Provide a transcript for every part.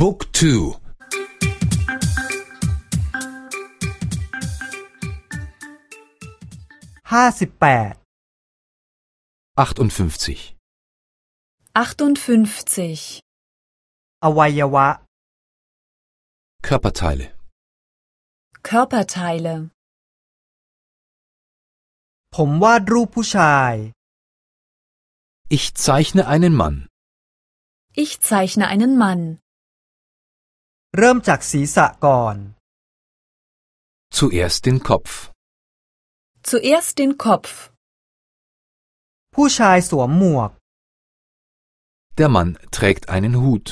Book 2 ห้าสิบแปด 58 58. อวัยวะ Körperteile Körperteile. ผมวาดรูปผู้ชาย Ich zeichne einen Mann. Ich zeichne einen Mann. เริ่มจากศีรษะก่อน Zuerst den Kopf. Zuerst den Kopf. ผู้ชายสวมหมวก Der Mann trägt einen Hut.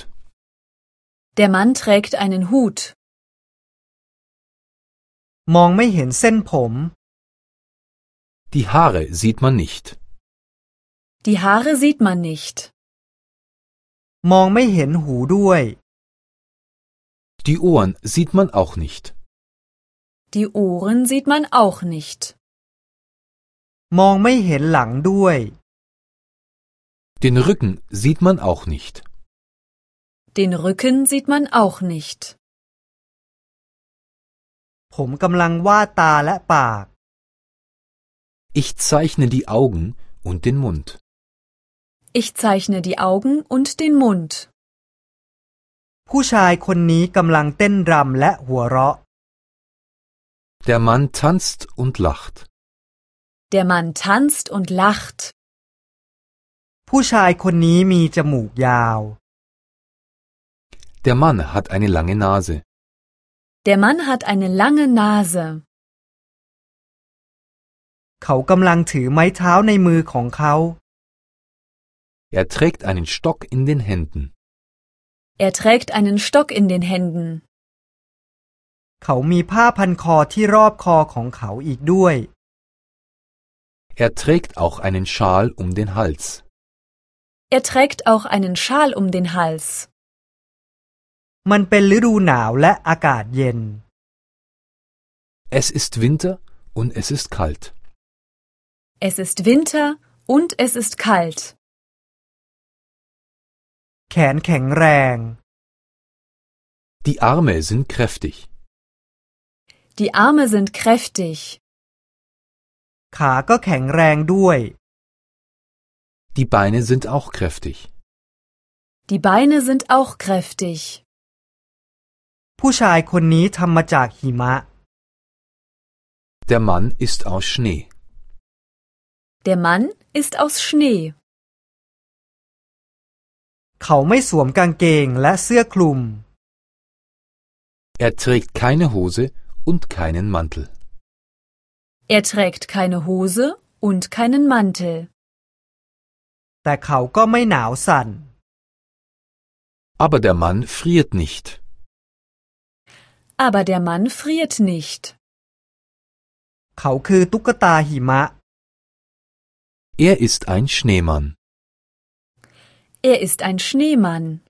Der Mann trägt einen Hut. มองไม่เห็นเส้นผม Die Haare sieht man nicht. Die Haare sieht man nicht. มองไม่เห็นหูด้วย Die Ohren sieht man auch nicht. Die Ohren sieht man auch nicht. มองไม่เห็นหลังด้วย Den Rücken sieht man auch nicht. Den Rücken sieht man auch nicht. ผมกำลังวาดตาและปาก Ich zeichne die Augen und den Mund. Ich zeichne die Augen und den Mund. ผู้ชายคนนี้กำลังเต้นรำและหัวเราะ Der Mann tanzt und lacht. Der Mann tanzt und lacht. ผู้ชายคนนี้มีจมูกยาว Der Mann hat eine lange Nase. Der Mann hat eine lange Nase. เขากำลังถือไม้เท้าในมือของเขา Er trägt einen Stock in den Händen. Er trägt einen Stock in den Händen. เขามีผ้าพันคอที่รอบคอของเขาอีกด้วย Er trägt auch einen Schal um den Hals. Er trägt auch einen Schal um den Hals. มันเป็นฤดูหนาวและอากาศเย็น Es ist Winter und es ist kalt. Es ist Winter und es ist kalt. แขนแข็งแรง Die Arme sind kräftig. Die Arme sind kräftig. ขาก็แข็งแรงด้วย Die Beine sind auch kräftig. Die Beine sind auch kräftig. ผู้ชายคนนี้ทำมาจากหิมะ Der Mann ist aus Schnee. Der Mann ist aus Schnee. เขาไม่สวมกางเกงและเสื้อคลุม Er trägt keine Hose und keinen Mantel. Er trägt keine Hose und keinen Mantel. แต่เขาก็ไม่หนาวสั่น Aber der Mann friert nicht. Aber der Mann friert nicht. เขาคือตุ๊กตาหิมะ Er ist ein Schneemann. Er ist ein Schneemann.